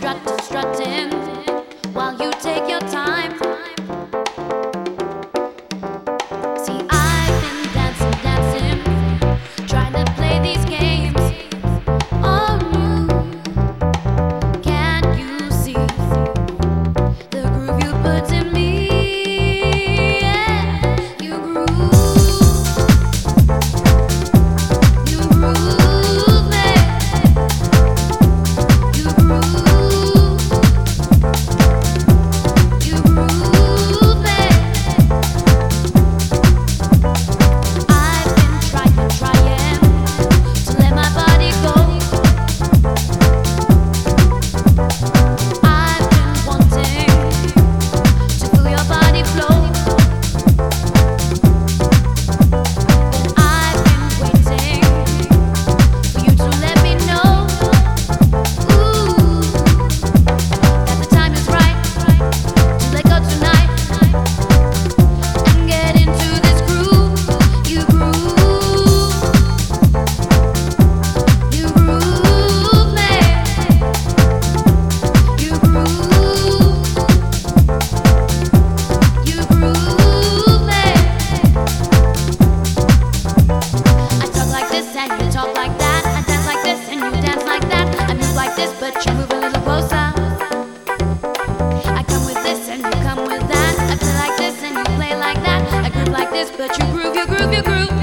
strutting, strutting, this and